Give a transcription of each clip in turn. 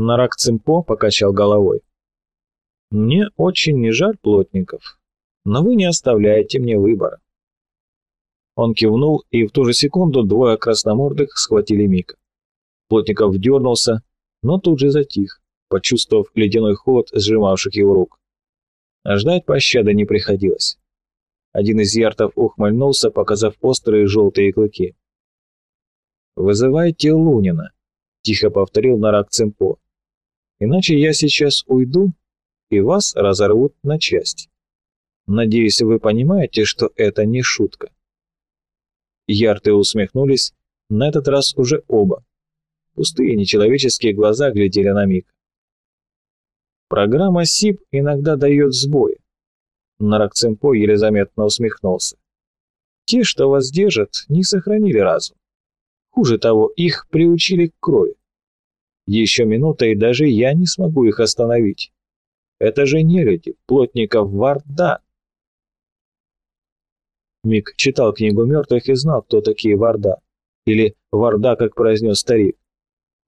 Нарак Цимпо покачал головой. «Мне очень не жаль плотников, но вы не оставляете мне выбора». Он кивнул, и в ту же секунду двое красномордых схватили Мика. Плотников дернулся, но тут же затих, почувствовав ледяной холод сжимавших его рук. Ждать пощады не приходилось. Один из яртов ухмыльнулся, показав острые желтые клыки. «Вызывайте Лунина», — тихо повторил Нарак Цемпо. «Иначе я сейчас уйду, и вас разорвут на части. Надеюсь, вы понимаете, что это не шутка». Ярты усмехнулись, на этот раз уже оба. Пустые нечеловеческие глаза глядели на миг. Программа СИП иногда дает сбои. Наракцемпо еле заметно усмехнулся. Те, что вас держат, не сохранили разум. Хуже того, их приучили к крови. Еще минута, и даже я не смогу их остановить. Это же не люди, плотников Варда. Мик читал книгу мертвых и знал, кто такие Варда. Или Варда, как произнес старик.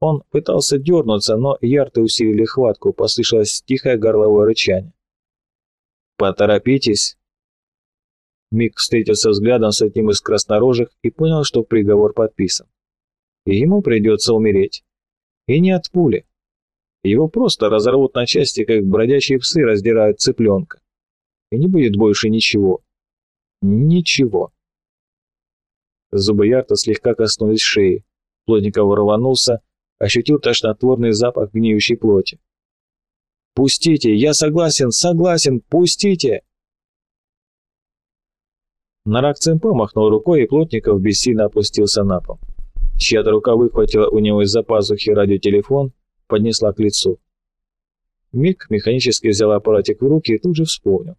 Он пытался дернуться, но ярты усилили хватку, послышалось тихое горловое рычание. «Поторопитесь!» Мик встретился взглядом с одним из краснорожих и понял, что приговор подписан. И ему придется умереть. И не от пули. Его просто разорвут на части, как бродячие псы раздирают цыпленка. И не будет больше ничего. Ничего. Зубы Ярта слегка коснулись шеи. Плотников рванулся, ощутил тошнотворный запах гниющей плоти. «Пустите! Я согласен! Согласен! Пустите!» Нарак Цемпо махнул рукой, и Плотников бессильно опустился на пол. Чья-то рука выхватила у него из-за пазухи радиотелефон, поднесла к лицу. Мик механически взял аппаратик в руки и тут же вспомнил.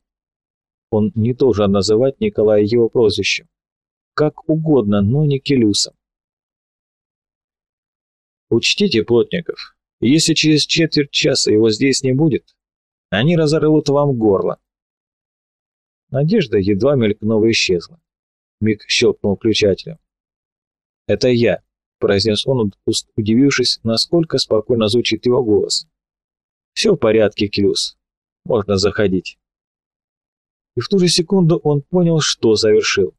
Он не должен называть Николая его прозвищем. Как угодно, но не Келюсом. Учтите, Плотников, если через четверть часа его здесь не будет, они разорвут вам горло. Надежда едва мелькнула и исчезла. Мик щелкнул включателем. «Это я», — произнес он, удивившись, насколько спокойно звучит его голос. «Все в порядке, Клюс. Можно заходить». И в ту же секунду он понял, что завершил.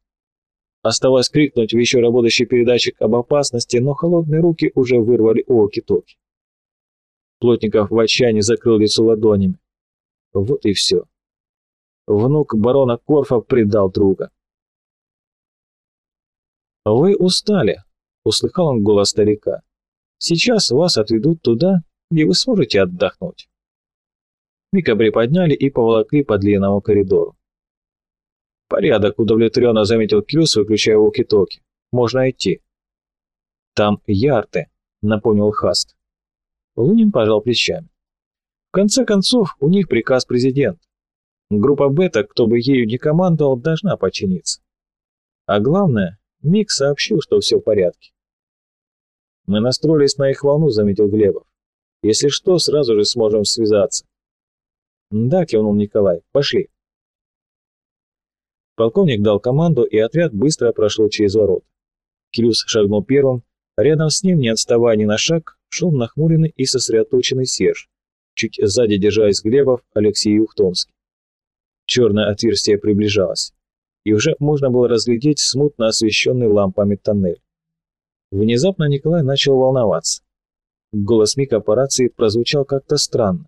Оставалось крикнуть в еще работающий передатчик об опасности, но холодные руки уже вырвали оки-токи. Плотников в отчаянии закрыл лицо ладонями. Вот и все. Внук барона Корфа предал друга. «Вы устали», — услыхал он голос старика. «Сейчас вас отведут туда, где вы сможете отдохнуть». Мика приподняли и поволокли по длинному коридору. «Порядок», — удовлетворенно заметил Крюс, выключая walkie-talkie. «Можно идти». «Там ярты», — напомнил Хаст. Лунин пожал плечами. В конце концов, у них приказ президента. Группа Бета, кто бы ею не командовал, должна подчиниться. А главное, Мик сообщил, что все в порядке. «Мы настроились на их волну», — заметил Глебов. «Если что, сразу же сможем связаться». «Да», — кивнул Николай, — «пошли». Полковник дал команду, и отряд быстро прошел через ворот. Кирюс шагнул первым, рядом с ним, не отставая ни на шаг, шел нахмуренный и сосредоточенный Серж. Чуть сзади, держась Глебов, Алексей Ухтомский. Черное отверстие приближалось, и уже можно было разглядеть смутно освещенный лампами тоннель. Внезапно Николай начал волноваться. Голос Мика по рации прозвучал как-то странно,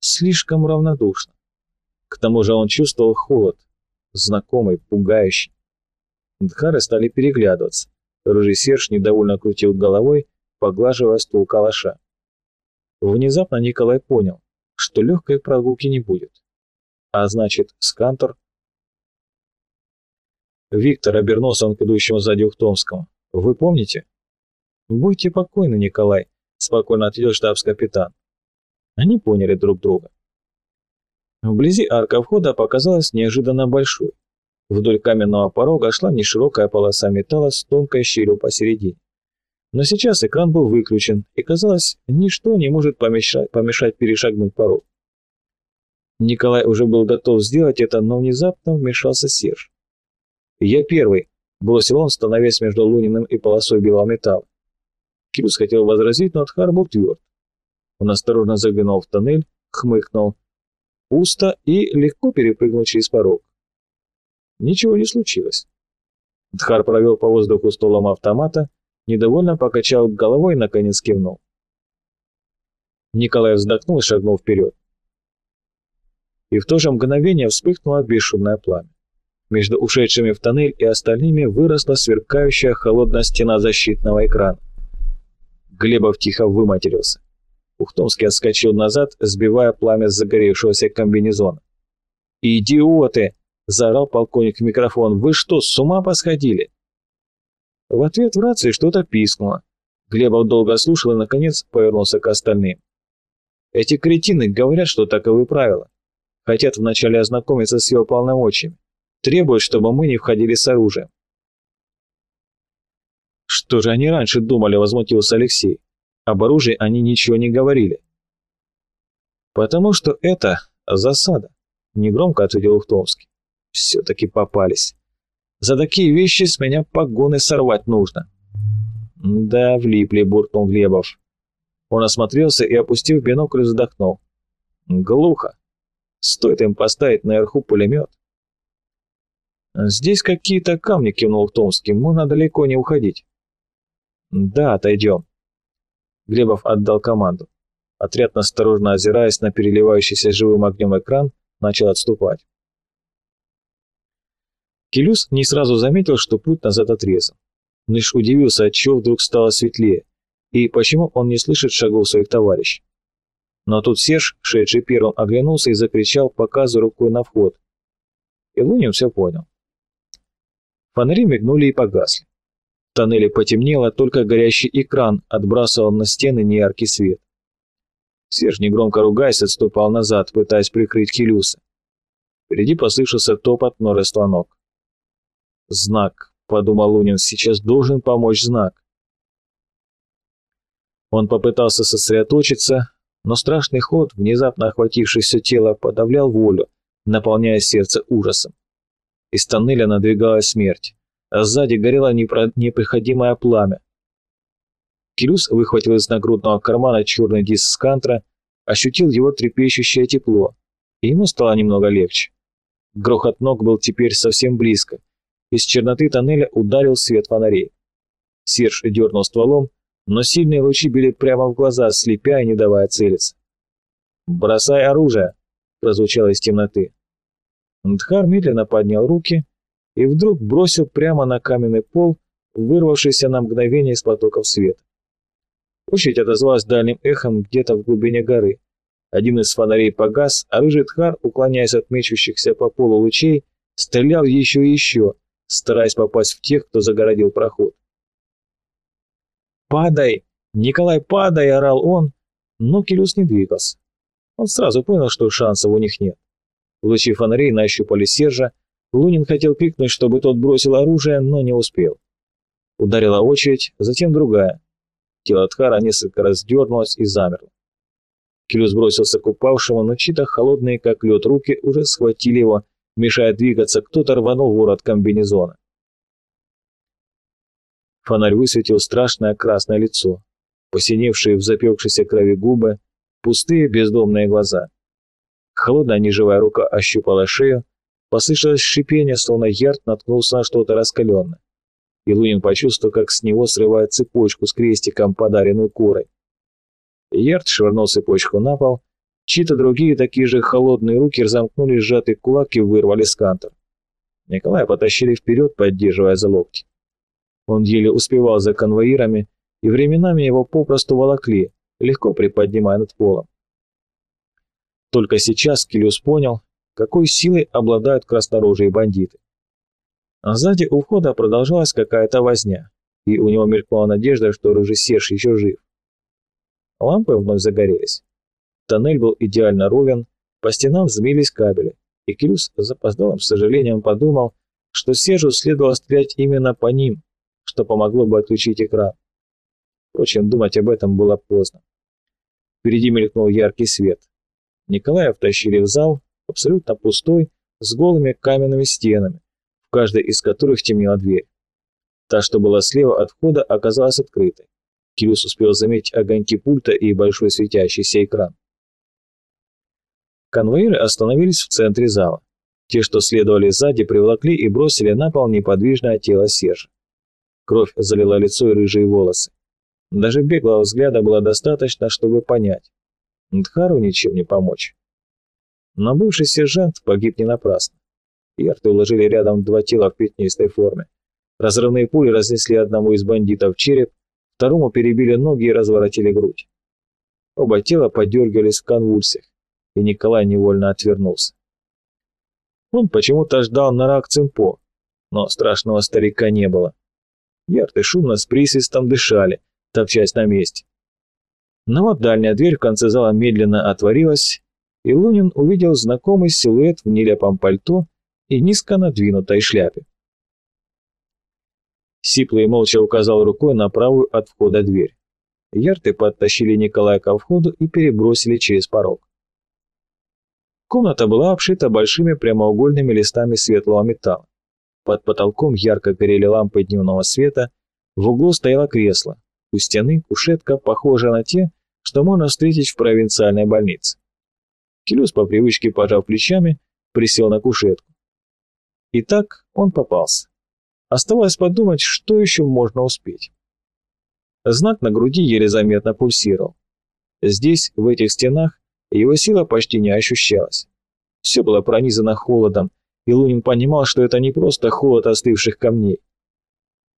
слишком равнодушно. К тому же он чувствовал холод, знакомый, пугающий. Дхары стали переглядываться. Рыжий Серж недовольно крутил головой, поглаживая ствол калаша. Внезапно Николай понял, что легкой прогулки не будет. А значит, Скантор... Виктор обернулся он к идущему сзади Ухтомскому. «Вы помните?» «Будьте покойны, Николай», — спокойно ответил штабс-капитан. Они поняли друг друга. Вблизи арка входа показалась неожиданно большой. Вдоль каменного порога шла неширокая полоса металла с тонкой щелью посередине. Но сейчас экран был выключен, и казалось, ничто не может помешать, помешать перешагнуть порог. Николай уже был готов сделать это, но внезапно вмешался Серж. «Я первый», — бросил он, становясь между Луниным и полосой белого металла. Кирюс хотел возразить, но Отхар был тверд. Он осторожно заглянул в тоннель, хмыкнул. Пусто и легко перепрыгнул через порог. Ничего не случилось. Дхар провел по воздуху столом автомата, недовольно покачал головой и наконец кивнул. Николай вздохнул и шагнул вперед. И в то же мгновение вспыхнуло бесшумное пламя. Между ушедшими в тоннель и остальными выросла сверкающая холодная стена защитного экрана. Глебов тихо выматерился. Ухтомский отскочил назад, сбивая пламя с загоревшегося комбинезона. «Идиоты!» – заорал полковник в микрофон. «Вы что, с ума посходили?» В ответ в рации что-то пискнуло. Глебов долго слушал и, наконец, повернулся к остальным. «Эти кретины говорят, что таковы правила. Хотят вначале ознакомиться с его полномочиями. Требуют, чтобы мы не входили с оружием». «Что же они раньше думали?» – возмутился Алексей. Об оружии они ничего не говорили. «Потому что это засада», — негромко ответил Ухтомский. «Все-таки попались. За такие вещи с меня погоны сорвать нужно». «Да, влипли», — буркнул Глебов. Он осмотрелся и, опустив бинокль, вздохнул. «Глухо. Стоит им поставить наверху пулемет». «Здесь какие-то камни», — кивнул Ухтомский. «Можно далеко не уходить». «Да, отойдем». Глебов отдал команду. Отряд, осторожно озираясь на переливающийся живым огнем экран, начал отступать. Келюс не сразу заметил, что путь назад отрезан. Лишь удивился, отчего вдруг стало светлее, и почему он не слышит шагов своих товарищей. Но тут Серж, шедший первым, оглянулся и закричал, показывая рукой на вход. И Лунин все понял. Фонари мигнули и погасли тоннеле потемнело, только горящий экран отбрасывал на стены неяркий свет. Серж, негромко ругаясь, отступал назад, пытаясь прикрыть Хелюса. Впереди послышался топот множества ног. «Знак», — подумал Лунин, — «сейчас должен помочь знак». Он попытался сосредоточиться, но страшный ход, внезапно охвативший все тело, подавлял волю, наполняя сердце ужасом. Из тоннеля надвигалась смерть сзади горело непро... непроходимое пламя. Кирюс выхватил из нагрудного кармана черный диск скантра, ощутил его трепещущее тепло, и ему стало немного легче. Грохот ног был теперь совсем близко. Из черноты тоннеля ударил свет фонарей. Серж дернул стволом, но сильные лучи били прямо в глаза, слепя и не давая целиться. «Бросай оружие!» – прозвучало из темноты. Дхар медленно поднял руки и вдруг бросил прямо на каменный пол, вырвавшийся на мгновение из потоков света. Очередь отозвалась дальним эхом где-то в глубине горы. Один из фонарей погас, а рыжий тхар, уклоняясь от мечущихся по полу лучей, стрелял еще и еще, стараясь попасть в тех, кто загородил проход. «Падай! Николай, падай!» – орал он, но Келюс не двигался. Он сразу понял, что шансов у них нет. Лучи фонарей нащупали Сержа, Лунин хотел крикнуть, чтобы тот бросил оружие, но не успел. Ударила очередь, затем другая. Тело Тхара несколько раз дернулось и замерло. Келюс бросился к упавшему, но чьи-то холодные, как лед, руки уже схватили его, мешая двигаться, кто-то рванул ворот комбинезона. Фонарь высветил страшное красное лицо, посиневшие в запекшейся крови губы, пустые бездомные глаза. Холодная неживая рука ощупала шею, Послышалось шипение, словно ярд наткнулся на что-то раскаленное. И Лунин почувствовал, как с него срывает цепочку с крестиком, подаренную курой. Ярд швырнул цепочку на пол, чьи-то другие такие же холодные руки разомкнули сжатый кулак и вырвали скантер. Николая потащили вперед, поддерживая за локти. Он еле успевал за конвоирами, и временами его попросту волокли, легко приподнимая над полом. Только сейчас Килиус понял, какой силой обладают краснорожие бандиты. А сзади у входа продолжалась какая-то возня, и у него мелькнула надежда, что рыжий Серж еще жив. Лампы вновь загорелись. Тоннель был идеально ровен, по стенам взмились кабели, и Крюс с запоздалым сожалением подумал, что Сержу следовало стрелять именно по ним, что помогло бы отключить экран. Впрочем, думать об этом было поздно. Впереди мелькнул яркий свет. Николая втащили в зал, абсолютно пустой, с голыми каменными стенами, в каждой из которых темнела дверь. Та, что была слева от входа, оказалась открытой. Кирюс успел заметить огоньки пульта и большой светящийся экран. Конвоиры остановились в центре зала. Те, что следовали сзади, приволокли и бросили на пол неподвижное тело Сержа. Кровь залила лицо и рыжие волосы. Даже беглого взгляда было достаточно, чтобы понять. Дхару ничем не помочь. Но бывший сержант погиб не напрасно. Ярты уложили рядом два тела в пятнистой форме. Разрывные пули разнесли одному из бандитов череп, второму перебили ноги и разворотили грудь. Оба тела подергивались в конвульсиях, и Николай невольно отвернулся. Он почему-то ждал Нарак Цимпо, но страшного старика не было. Ярты шумно с присвистом дышали, топчась на месте. Но вот дальняя дверь в конце зала медленно отворилась, и Лунин увидел знакомый силуэт в нелепом пальто и низко надвинутой шляпе. Сиплый молча указал рукой на правую от входа дверь. Ярты подтащили Николая ко входу и перебросили через порог. Комната была обшита большими прямоугольными листами светлого металла. Под потолком ярко горели лампы дневного света, в углу стояло кресло, у стены кушетка, похожая на те, что можно встретить в провинциальной больнице. Келюс по привычке, пожав плечами, присел на кушетку. Итак, он попался. Оставалось подумать, что еще можно успеть. Знак на груди еле заметно пульсировал. Здесь, в этих стенах, его сила почти не ощущалась. Все было пронизано холодом, и Лунин понимал, что это не просто холод остывших камней.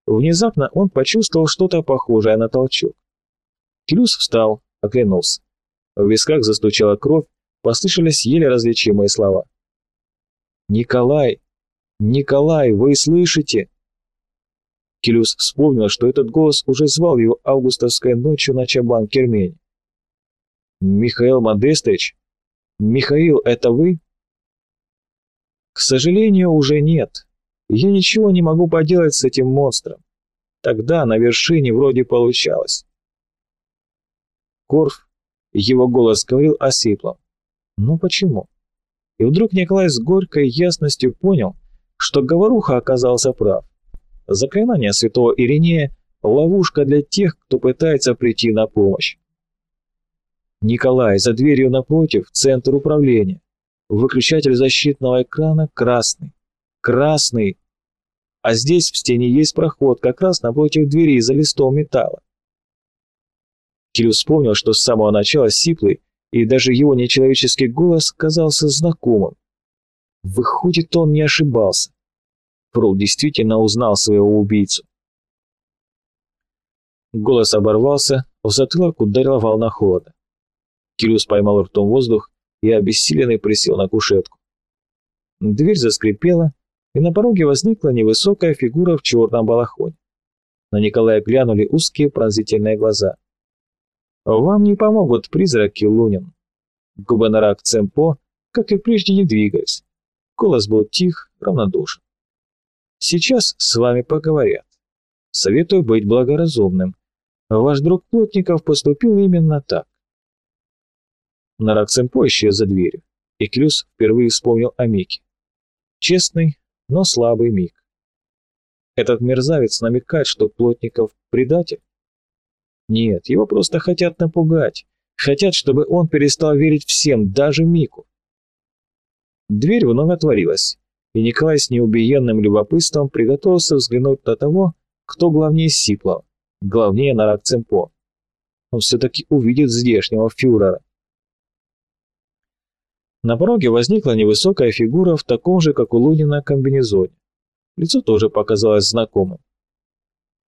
Внезапно он почувствовал что-то похожее на толчок. Клюс встал, оглянулся. В висках застучала кровь, послышались еле различимые слова. «Николай! Николай, вы слышите?» Келюс вспомнил, что этот голос уже звал его августовской ночью на чабан Кермень. «Михаил Модестович? Михаил, это вы?» «К сожалению, уже нет. Я ничего не могу поделать с этим монстром. Тогда на вершине вроде получалось». Корф, его голос говорил осипло. «Ну почему?» И вдруг Николай с горькой ясностью понял, что Говоруха оказался прав. Заклинание святого Иринея – ловушка для тех, кто пытается прийти на помощь. Николай, за дверью напротив, центр управления. Выключатель защитного экрана красный. Красный. А здесь в стене есть проход, как раз напротив двери за листом металла. Кирилл вспомнил, что с самого начала сиплый, и даже его нечеловеческий голос казался знакомым. Выходит, он не ошибался. Фрол действительно узнал своего убийцу. Голос оборвался, в затылок ударила волна холода. Кирюс поймал ртом воздух и обессиленный присел на кушетку. Дверь заскрипела, и на пороге возникла невысокая фигура в черном балахоне. На Николая глянули узкие пронзительные глаза. «Вам не помогут призраки, Лунин». Губы Нарак Цемпо, как и прежде, не двигались. Голос был тих, равнодушен. Сейчас с вами поговорят. Советую быть благоразумным. Ваш друг Плотников поступил именно так. Нараксемпо исчез за дверью, и Клюс впервые вспомнил о Мике. Честный, но слабый Мик. Этот мерзавец намекает, что Плотников предатель? Нет, его просто хотят напугать. Хотят, чтобы он перестал верить всем, даже Мику. Дверь вновь отворилась, и Николай с неубиенным любопытством приготовился взглянуть на того, кто главнее Сиплова, главнее Нарак Цемпо. Он все-таки увидит здешнего фюрера. На пороге возникла невысокая фигура в таком же, как у Лунина, комбинезоне. Лицо тоже показалось знакомым.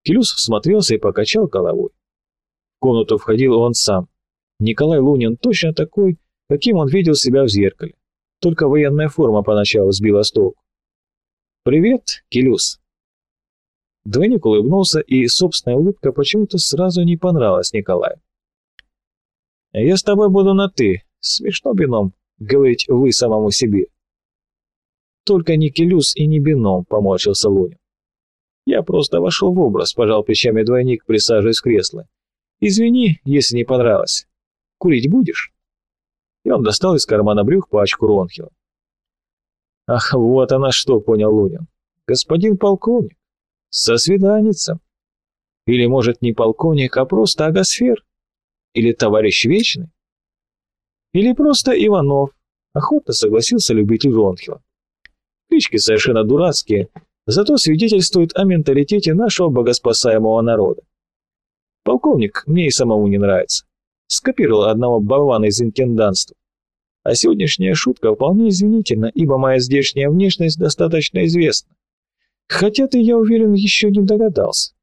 Келюс всмотрелся и покачал головой. В комнату входил он сам. Николай Лунин точно такой, каким он видел себя в зеркале. Только военная форма поначалу сбила с толку. «Привет, Келюс!» Двойник улыбнулся, и собственная улыбка почему-то сразу не понравилась Николаю. «Я с тобой буду на «ты». Смешно, бином, говорить «вы» самому себе. «Только не Келюс и не бином», — поморщился Лунин. «Я просто вошел в образ», — пожал плечами двойник, присаживаясь в кресло. «Извини, если не понравилось. Курить будешь?» и он достал из кармана брюк пачку Ронхила. «Ах, вот она что!» — понял Лунин. «Господин полковник, со свиданицем!» Или, может, не полковник, а просто агосфер? Или товарищ вечный? Или просто Иванов? Охотно согласился любитель Ронхила. Клички совершенно дурацкие, зато свидетельствуют о менталитете нашего богоспасаемого народа. Полковник мне и самому не нравится. Скопировал одного болвана из интенданства. А сегодняшняя шутка вполне извинительна, ибо моя здешняя внешность достаточно известна. Хотя ты, я уверен, еще не догадался.